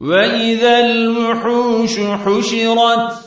وإذا الوحوش حشرت